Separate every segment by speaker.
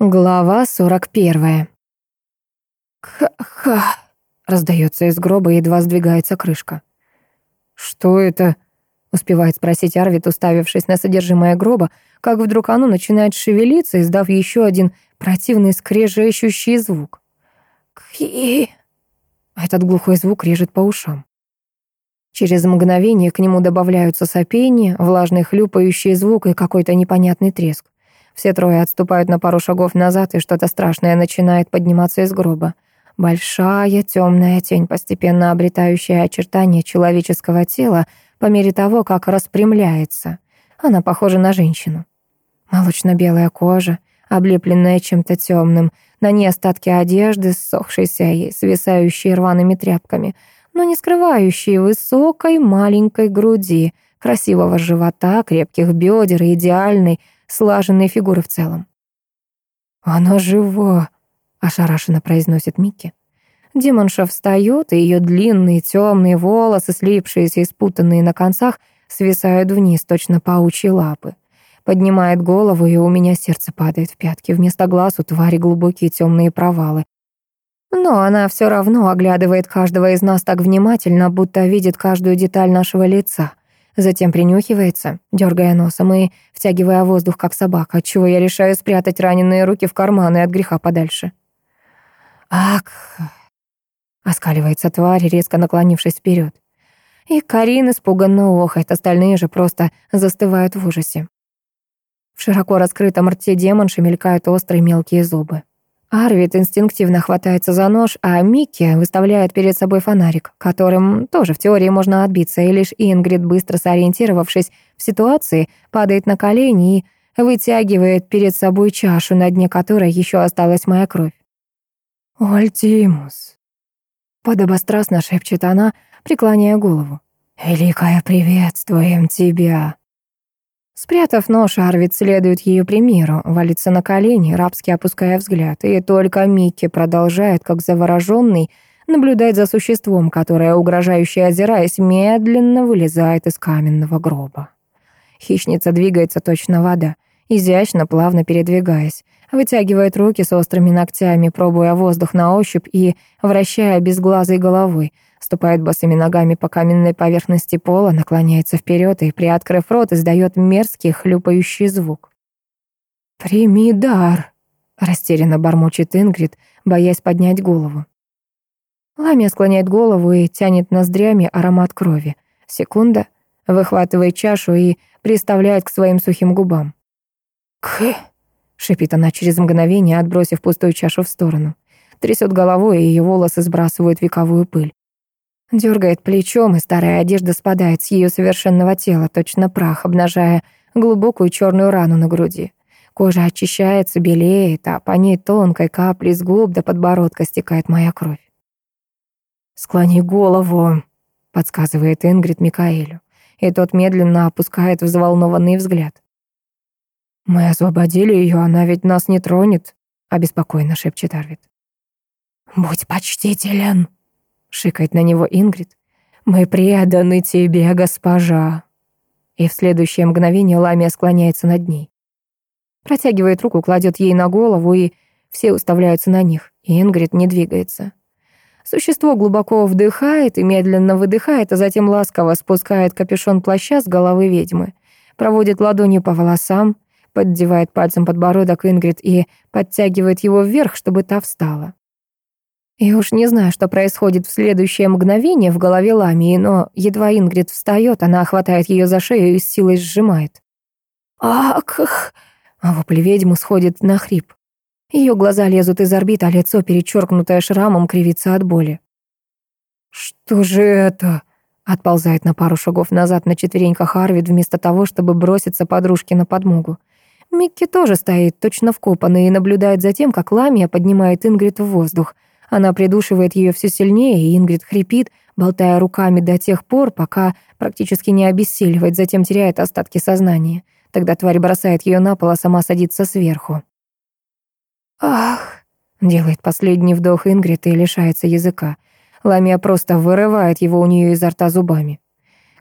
Speaker 1: Глава 41. «Ха-ха!» — раздается из гроба, едва сдвигается крышка. «Что это?» — успевает спросить Арвид, уставившись на содержимое гроба, как вдруг оно начинает шевелиться, издав еще один противный скрежещущий звук. «Кхи!» Этот глухой звук режет по ушам. Через мгновение к нему добавляются сопения, влажный хлюпающий звук и какой-то непонятный треск. Все трое отступают на пару шагов назад, и что-то страшное начинает подниматься из гроба. Большая темная тень, постепенно обретающая очертания человеческого тела по мере того, как распрямляется. Она похожа на женщину. Молочно-белая кожа, облепленная чем-то темным, на ней остатки одежды, ссохшейся и свисающие рваными тряпками, но не скрывающие высокой маленькой груди, красивого живота, крепких бедер и идеальной, слаженные фигуры в целом. «Она живо, ошарашенно произносит Микки. Демонша встает, и ее длинные темные волосы, слипшиеся и спутанные на концах, свисают вниз, точно паучьи лапы. Поднимает голову, и у меня сердце падает в пятки. Вместо глаз у твари глубокие темные провалы. Но она все равно оглядывает каждого из нас так внимательно, будто видит каждую деталь нашего лица затем принюхивается, дергая носом и втягивая воздух, как собака, отчего я решаю спрятать раненые руки в карманы от греха подальше. «Ак!» — оскаливается тварь, резко наклонившись вперед. И Карин испуганно охает, остальные же просто застывают в ужасе. В широко раскрытом рте демон мелькают острые мелкие зубы. Арвид инстинктивно хватается за нож, а Микки выставляет перед собой фонарик, которым тоже в теории можно отбиться, и лишь Ингрид, быстро сориентировавшись в ситуации, падает на колени и вытягивает перед собой чашу, на дне которой еще осталась моя кровь. «Альтимус», — подобострастно шепчет она, преклоняя голову. «Великая, приветствуем тебя!» Спрятав нож, Арвид следует ее примеру, валится на колени, рабски опуская взгляд, и только Микки продолжает, как завороженный, наблюдать за существом, которое, угрожающе озираясь, медленно вылезает из каменного гроба. Хищница двигается точно вода, изящно, плавно передвигаясь, вытягивает руки с острыми ногтями, пробуя воздух на ощупь и вращая безглазой головой — Ступает босыми ногами по каменной поверхности пола, наклоняется вперед и, приоткрыв рот, издает мерзкий хлюпающий звук. «Прими дар!» — растерянно бормочет Ингрид, боясь поднять голову. Ламия склоняет голову и тянет ноздрями аромат крови. Секунда, выхватывает чашу и приставляет к своим сухим губам. «Кх!» — шипит она через мгновение, отбросив пустую чашу в сторону. Трясет головой, и ее волосы сбрасывают вековую пыль. Дергает плечом и старая одежда спадает с ее совершенного тела, точно прах, обнажая глубокую черную рану на груди. Кожа очищается, белеет, а по ней тонкой каплей с губ до подбородка стекает моя кровь. «Склони голову», — подсказывает Ингрид Микаэлю, и тот медленно опускает взволнованный взгляд. «Мы освободили ее, она ведь нас не тронет», — обеспокоенно шепчет Арвид. «Будь почтителен», шикает на него Ингрид. «Мы преданы тебе, госпожа!» И в следующее мгновение Ламия склоняется над ней. Протягивает руку, кладет ей на голову, и все уставляются на них. И Ингрид не двигается. Существо глубоко вдыхает и медленно выдыхает, а затем ласково спускает капюшон плаща с головы ведьмы. Проводит ладонью по волосам, поддевает пальцем подбородок Ингрид и подтягивает его вверх, чтобы та встала. Я уж не знаю, что происходит в следующее мгновение в голове Ламии, но едва Ингрид встает, она хватает ее за шею и с силой сжимает. «Ах!» А вопль ведьмы сходит на хрип. Ее глаза лезут из орбит, а лицо, перечеркнутое шрамом, кривится от боли. «Что же это?» Отползает на пару шагов назад на четвереньках Арвид, вместо того, чтобы Она придушивает ее все сильнее, и Ингрид хрипит, болтая руками до тех пор, пока практически не обессиливает, затем теряет остатки сознания. Тогда тварь бросает ее на пол, а сама садится сверху. «Ах!» — делает последний вдох Ингрид и лишается языка. Ламия просто вырывает его у нее изо рта зубами.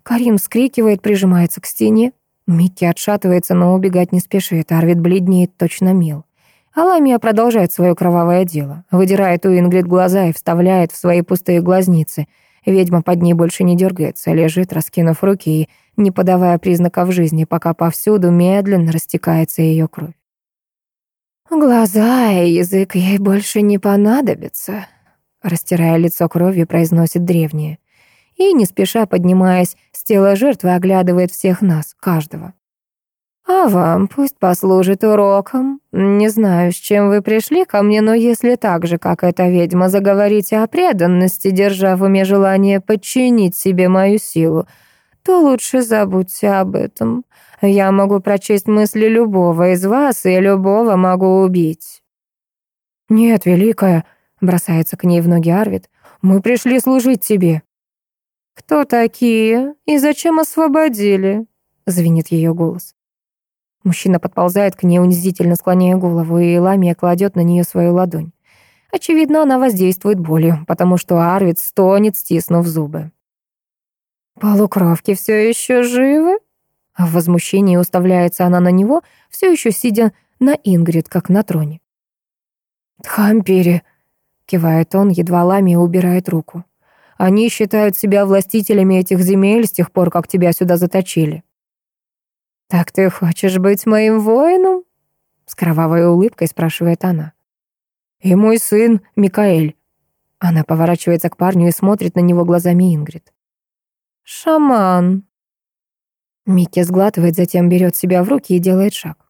Speaker 1: Карим скрикивает, прижимается к стене. Микки отшатывается, но убегать не спешит. Арвид бледнеет, точно мел. Аламия продолжает свое кровавое дело. Выдирает у Ингрид глаза и вставляет в свои пустые глазницы. Ведьма под ней больше не дергается, лежит, раскинув руки и не подавая признаков жизни, пока повсюду медленно растекается ее кровь. «Глаза и язык ей больше не понадобятся», — растирая лицо кровью, произносит древние. И, не спеша поднимаясь с тела жертвы, оглядывает всех нас, каждого. А вам пусть послужит уроком. Не знаю, с чем вы пришли ко мне, но если так же, как эта ведьма, заговорите о преданности, держа в уме желание подчинить себе мою силу, то лучше забудьте об этом. Я могу прочесть мысли любого из вас, и любого могу убить». «Нет, Великая», — бросается к ней в ноги Арвид, — «мы пришли служить тебе». «Кто такие и зачем освободили?» — звенит ее голос. Мужчина подползает к ней, унизительно склоняя голову, и Ламия кладет на нее свою ладонь. Очевидно, она воздействует болью, потому что Арвид стонет, стиснув зубы. «Полукровки все еще живы?» В возмущении уставляется она на него, все еще сидя на Ингрид, как на троне. «Тхампери!» — кивает он, едва Ламия убирает руку. «Они считают себя властителями этих земель с тех пор, как тебя сюда заточили». Так ты хочешь быть моим воином? С кровавой улыбкой спрашивает она. И мой сын Микаэль. Она поворачивается к парню и смотрит на него глазами Ингрид. Шаман. Микки сглатывает, затем берет себя в руки и делает шаг.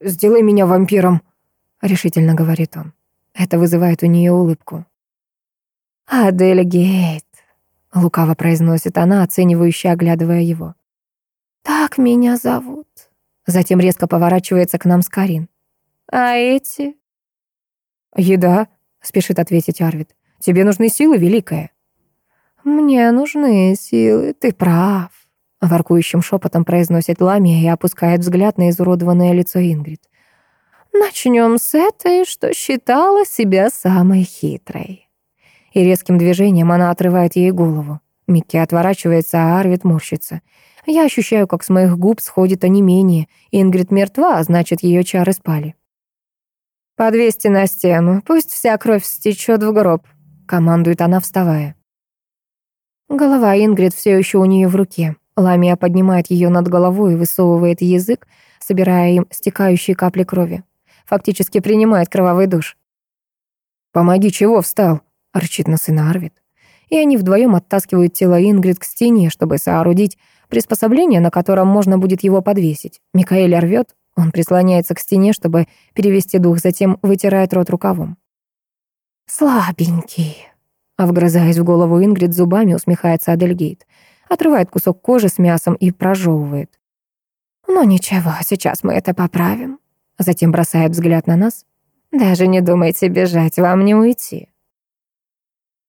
Speaker 1: «Сделай меня вампиром», — решительно говорит он. Это вызывает у нее улыбку. «Адель Гейт», — лукаво произносит она, оценивающе оглядывая его. «Так меня зовут». Затем резко поворачивается к нам с Карин. «А эти?» «Еда», — спешит ответить Арвид. «Тебе нужны силы, Великая». «Мне нужны силы, ты прав», — воркующим шепотом произносит Ламия и опускает взгляд на изуродованное лицо Ингрид. «Начнем с этой, что считала себя самой хитрой». И резким движением она отрывает ей голову. Микки отворачивается, а Арвид морщится. Я ощущаю, как с моих губ сходит онемение. Ингрид мертва, а значит, ее чары спали. «Подвесьте на стену, пусть вся кровь стечет в гроб», — командует она, вставая. Голова Ингрид все еще у нее в руке. Ламия поднимает ее над головой и высовывает язык, собирая им стекающие капли крови. Фактически принимает кровавый душ. «Помоги, чего встал?» — рычит на сына Арвид. И они вдвоем оттаскивают тело Ингрид к стене, чтобы соорудить Приспособление, на котором можно будет его подвесить. Микаэль рвет, он прислоняется к стене, чтобы перевести дух, затем вытирает рот рукавом. «Слабенький», — а вгрызаясь в голову Ингрид зубами, усмехается Адельгейт. Отрывает кусок кожи с мясом и прожевывает. «Ну ничего, сейчас мы это поправим», — затем бросает взгляд на нас. «Даже не думайте бежать, вам не уйти».